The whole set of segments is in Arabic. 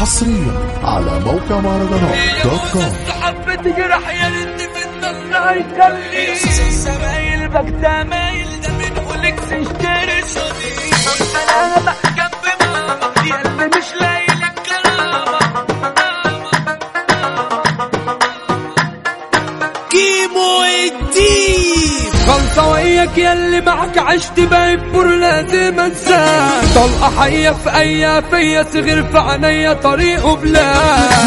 حصريا على موقع مهرجانات دوت كوم. حبة جرح يا ريت في النار يخلي سمايل بكتا مايل ده من قولك تشتري صديق أنا جنب ماما يا اللي مش لاقي كيمو الدين. غلطة وياك يا اللي معك عشت بيبور لازم انساك طلقة حية في اي فيا صغير في عينيا طريقه بلا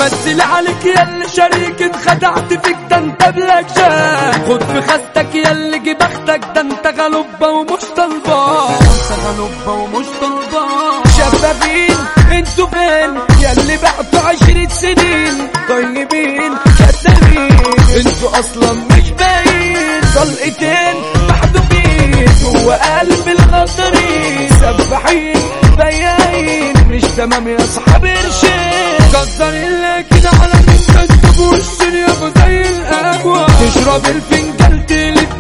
مثل عليك يا اللي شريك اتخدعت فيك ده انت بلاك جاك خد في خستك يا اللي جي بختك ده انت غلوبة ومش طلبان انت غلوبة ومش طلبان شبابين أنتوا فين يا اللي بعتوا عشرة سنين طيبين كذابين أنتوا أصلا مش باين طلقتين محدودين جوا قلب الغدرين سباحين بياعين مش تمام يا صاحب قرشين قدرين لكن على مين كذب والدنيا زي القهوة تشرب الفنجان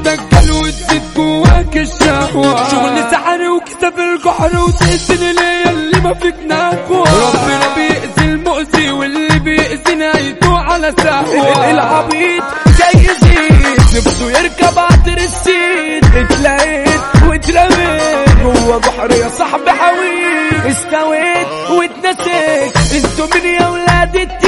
دجال وتزيد جواك الشهوة. شغل سحر وكسب الجحر وتقتل ليا اللي ما فيك نخوة ربنا بيأذي المؤذي واللي بيأذي نهايته على سهوة العبيط جاي يزيد نفسه يركب عطر السيد. اتلاقيت واترميت جوا بحر يا صاحبي حويت. استويت واتنسيت أنتوا من يا ولاد ريت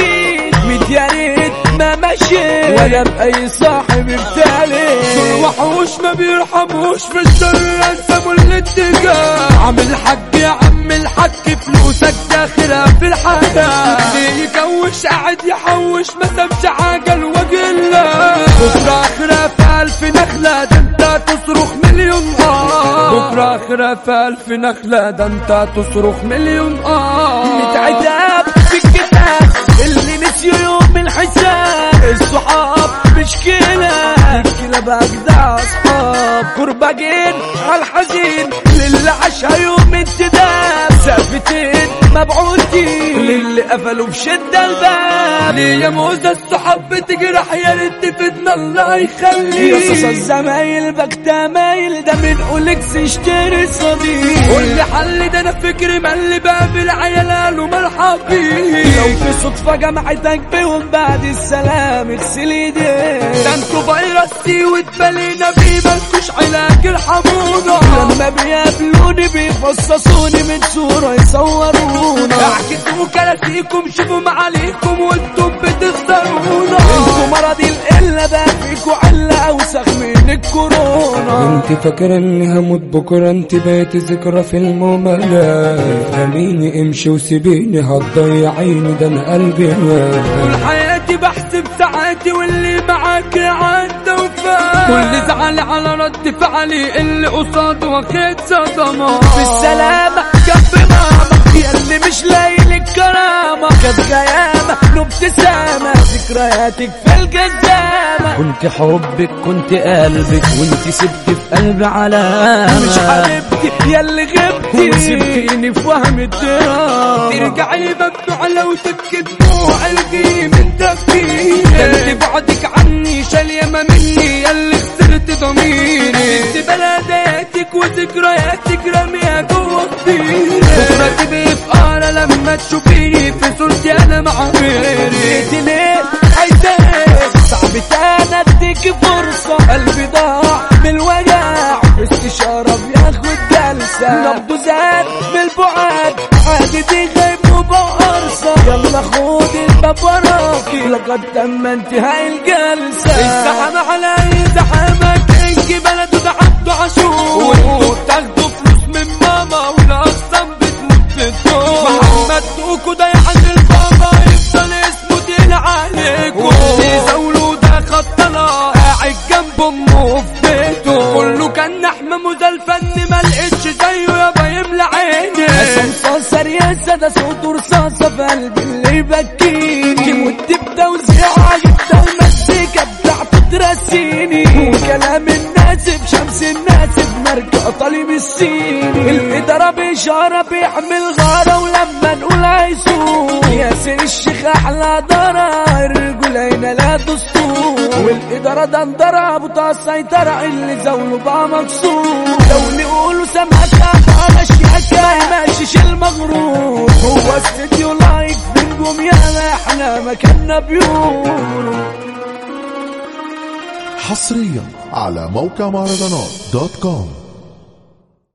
مشيت ولا بأي صاحب بتالي. دول وحوش ما بيرحموش في الشر انسبوا الاتجاه عامل حق يا عم الحق فلوسك داخلها في الحياة ليه يكوش قاعد يحوش ما سابش حاجة لوجه الله بكرة آخرة في ألف نخلة ده أنت تصرخ مليون آه. بكرة آخرة في ألف نخلة ده أنت تصرخ مليون آه. متعتاب في الكتاب اللي نسيوا يوم الحساب. مشكلة. مشكلة بأجدع أصحاب. كرباجين عالحزين للي عاشها يوم انتداب سافتين مبعوثين للي قفلوا بشدة الباب. ليه يا موزة الصحاب بتجرح يا ريت فدنا الله يخلي يا صاصا الزمايل بكتا مايل. ده من اولكس اشتري صديق. قول لي حل ده أنا فكري ملي باب العيال قالوا مرحبين. لو في صدفة جمعتك بيهم بعد السلام اغسل ايديك ده سي واتبلينا بيه مالكوش علاج ارحمونا لما بيقابلوني بيفصصوني من صورة يصورونا. احكيكم كراسيكم شوفوا معاليكم وأنتم بتخسرونا. أنتوا مرض القلة بقى فيكوا علة أوسخ من الكورونا. انت فاكرة اني هموت بكرة انت بقيت ذكرى في المملة خليني امشي وسيبيني هتضيعيني ده أنا قلبي مات طول حياتي بحسب ساعاتي واللي معاك عدى كل زعل على رد فعلي اللي قصاده واخد صدمة. بالسلامة جنب ماما يا اللي مش لاقي لك كرامة كانت غيامة ابتسامة. ذكرياتك في الجزامة كنت حبك كنت قلبك. وانت سبت في قلبي علامة. مش حبيبتي يا اللي غبتي. وسبتيني في وهم الدرام ترجعي ممنوع لو تبكي دموع قلبي من تفكيري. بلدياتك وذكرياتك رميها جوه كتير بكره تبقي في لما تشوفيني في صورتي أنا مع غيري انت ليه عايزة صعب أنا اديك فرصة قلبي ضاع من الوجع استشارة بياخد جلسة نبضه زاد من البعاد عادي دي غيب وبقرصة يلا خد الباب وراكي لقد تم انتهاء الجلسة زحمك انجي بلده ده عبده عاشور وانتوا بتاخدوا فلوس من ماما أصلا بتموت في الدور محمد دوكو ده عند البابا يفضل اسمه دين عليكم. واللي زاوله ده خطنا قاعد جنب أمه في بيته. كله كان نحمه ده الفن ما لقيتش زيه يابا يملى عيني. عشان صاصر يا سادة صوت رصاصة في قلبي اللي يبكيني. مت بتوزيع جدا طالب السيني الإدارة بإشارة بيحمل غارة ولما نقول هيسوق ياسر الشيخ أحلى دارة الرجولين لا دستور. والإدارة أبو طه السيطرة اللي زوله بقى مكسور. لو نقولوا سمعت على الشيكة ما يمشيش المغرور. هو استديو لايف من لهم يا إحنا مكاننا بيقولوا حصريا على موقع مهرجانات دوت كوم.